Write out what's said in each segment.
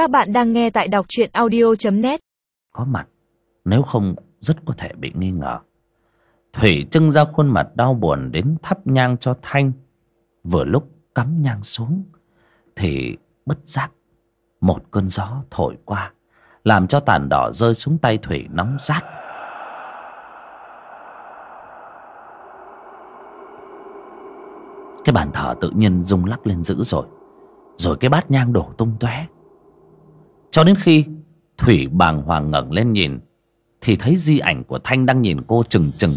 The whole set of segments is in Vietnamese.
Các bạn đang nghe tại đọc truyện audio.net Có mặt, Nếu không rất có thể bị nghi ngờ. Thủy trưng ra khuôn mặt đau buồn đến thắp nhang cho Thanh. Vừa lúc cắm nhang xuống, Thì bất giác Một cơn gió thổi qua, Làm cho tàn đỏ rơi xuống tay Thủy nóng rát. Cái bàn thờ tự nhiên rung lắc lên dữ rồi Rồi cái bát nhang đổ tung tóe. Cho đến khi Thủy bàng hoàng ngẩng lên nhìn Thì thấy di ảnh của Thanh đang nhìn cô chừng chừng.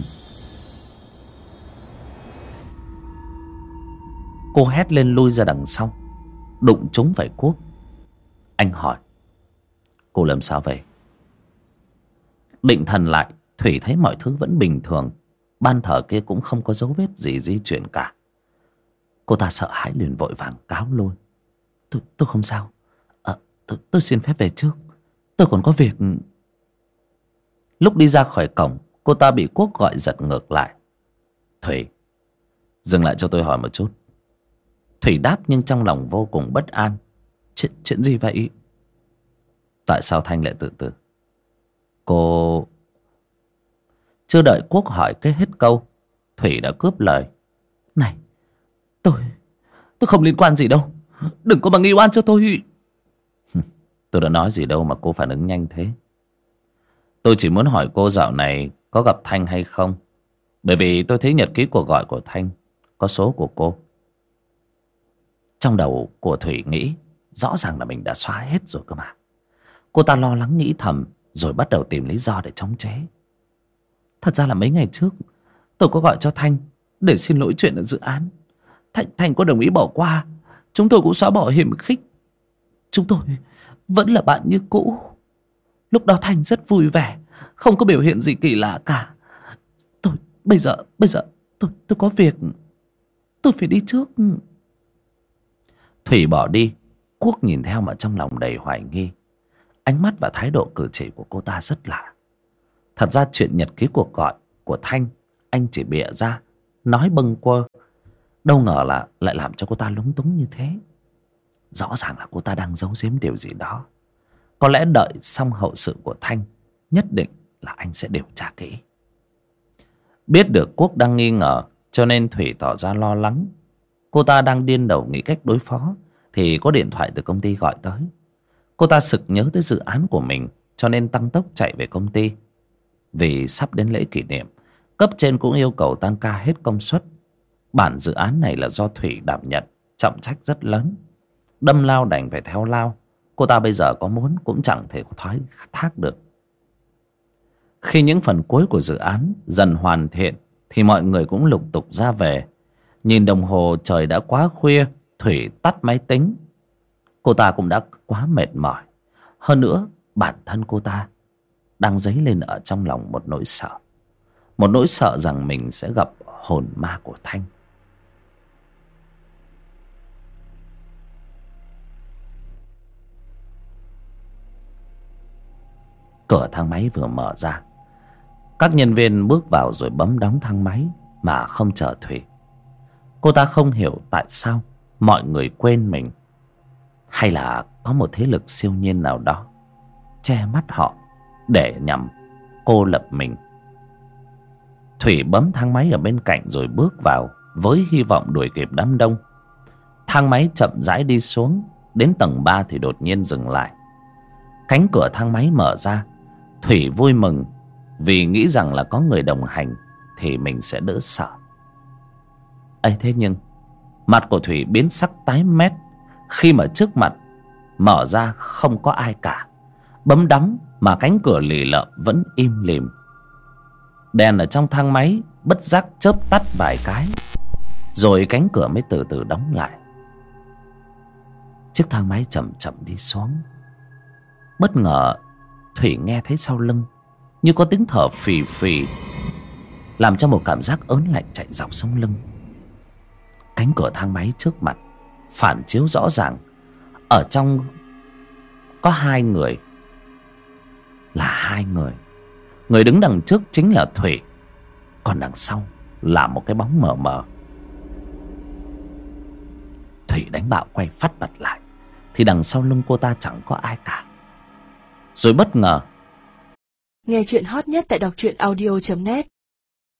Cô hét lên lui ra đằng sau Đụng trúng phải cuốc. Anh hỏi Cô làm sao vậy? Định thần lại Thủy thấy mọi thứ vẫn bình thường. Ban thờ kia cũng không có dấu vết gì di chuyển cả. Cô ta sợ hãi liền vội vàng cáo luôn Tôi, tôi không sao tôi, tôi xin phép về trước. Tôi còn có việc. Lúc đi ra khỏi cổng Cô ta bị Quốc gọi giật ngược lại. Thủy Dừng lại cho tôi hỏi một chút. Thủy đáp nhưng trong lòng vô cùng bất an. Chuyện, chuyện gì vậy? Tại sao Thanh lại tự tử? Cô Chưa đợi Quốc hỏi cái hết câu Thủy đã cướp lời. Này Tôi Tôi không liên quan gì đâu. Đừng có mà nghi oan cho tôi. Tôi đã nói gì đâu mà cô phản ứng nhanh thế. Tôi chỉ muốn hỏi cô dạo này Có gặp Thanh hay không? Bởi vì tôi thấy nhật ký cuộc gọi của Thanh Có số của cô. Trong đầu của Thủy nghĩ Rõ ràng là mình đã xóa hết rồi cơ mà. Cô ta lo lắng nghĩ thầm Rồi bắt đầu tìm lý do để chống chế. Thật ra là mấy ngày trước Tôi có gọi cho Thanh Để xin lỗi chuyện ở dự án. Thành, Thành có đồng ý bỏ qua. Chúng tôi cũng xóa bỏ hiểm khích. Chúng tôi vẫn là bạn như cũ. Lúc đó Thành rất vui vẻ, Không có biểu hiện gì kỳ lạ cả. Tôi bây giờ Bây giờ, tôi tôi có việc. Tôi phải đi trước. Thủy bỏ đi. Quốc nhìn theo mà trong lòng đầy hoài nghi. Ánh mắt và thái độ cử chỉ của cô ta rất lạ. Thật ra chuyện nhật ký cuộc gọi Của Thanh, Anh chỉ bịa ra, Nói bâng quơ. Đâu ngờ là lại làm cho cô ta lúng túng như thế. Rõ ràng là cô ta đang giấu giếm điều gì đó. Có lẽ đợi xong hậu sự của Thanh, Nhất định là anh sẽ điều tra kỹ. Biết được Quốc đang nghi ngờ, Cho nên Thủy tỏ ra lo lắng. Cô ta đang điên đầu nghĩ cách đối phó, Thì có điện thoại từ công ty gọi tới. Cô ta sực nhớ tới dự án của mình, Cho nên tăng tốc chạy về công ty. Vì sắp đến lễ kỷ niệm, Cấp trên cũng yêu cầu tăng ca hết công suất. Bản dự án này là do Thủy đảm nhận, Trọng trách rất lớn. Đâm lao đành phải theo lao. Cô ta bây giờ có muốn cũng chẳng thể thoái thác được. Khi những phần cuối của dự án dần hoàn thiện, Thì mọi người cũng lục tục ra về. Nhìn đồng hồ, trời đã quá khuya, Thủy tắt máy tính. Cô ta cũng đã quá mệt mỏi. Hơn nữa, bản thân cô ta Đang dấy lên ở trong lòng một nỗi sợ. Một nỗi sợ rằng mình sẽ gặp hồn ma của Thanh. Cửa thang máy vừa mở ra. Các nhân viên bước vào rồi bấm đóng thang máy Mà không chờ Thủy. Cô ta không hiểu tại sao Mọi người quên mình. Hay là có một thế lực siêu nhiên nào đó Che mắt họ Để nhằm cô lập mình. Thủy bấm thang máy ở bên cạnh rồi bước vào Với hy vọng đuổi kịp đám đông. Thang máy chậm rãi đi xuống, Đến tầng ba thì đột nhiên dừng lại. Cánh cửa thang máy mở ra Thủy vui mừng, Vì nghĩ rằng là có người đồng hành Thì mình sẽ đỡ sợ. Ấy thế nhưng, Mặt của Thủy biến sắc tái mét Khi mà trước mặt Mở ra không có ai cả. Bấm đóng mà cánh cửa lì lợm vẫn im lìm. Đèn ở trong thang máy Bất giác chớp tắt vài cái, Rồi cánh cửa mới từ từ đóng lại. Chiếc thang máy chậm chậm đi xuống. Bất ngờ Thủy nghe thấy sau lưng, Như có tiếng thở phì phì, Làm cho một cảm giác ớn lạnh chạy dọc sống lưng. Cánh cửa thang máy trước mặt Phản chiếu rõ ràng, Ở trong Có hai người. Là hai người. Người đứng đằng trước chính là Thủy, Còn đằng sau Là một cái bóng mờ mờ. Thủy đánh bạo quay phát mặt lại, thì đằng sau lưng cô ta chẳng có ai cả rồi bất ngờ. Nghe chuyện hot nhất tại đọc truyện audio.net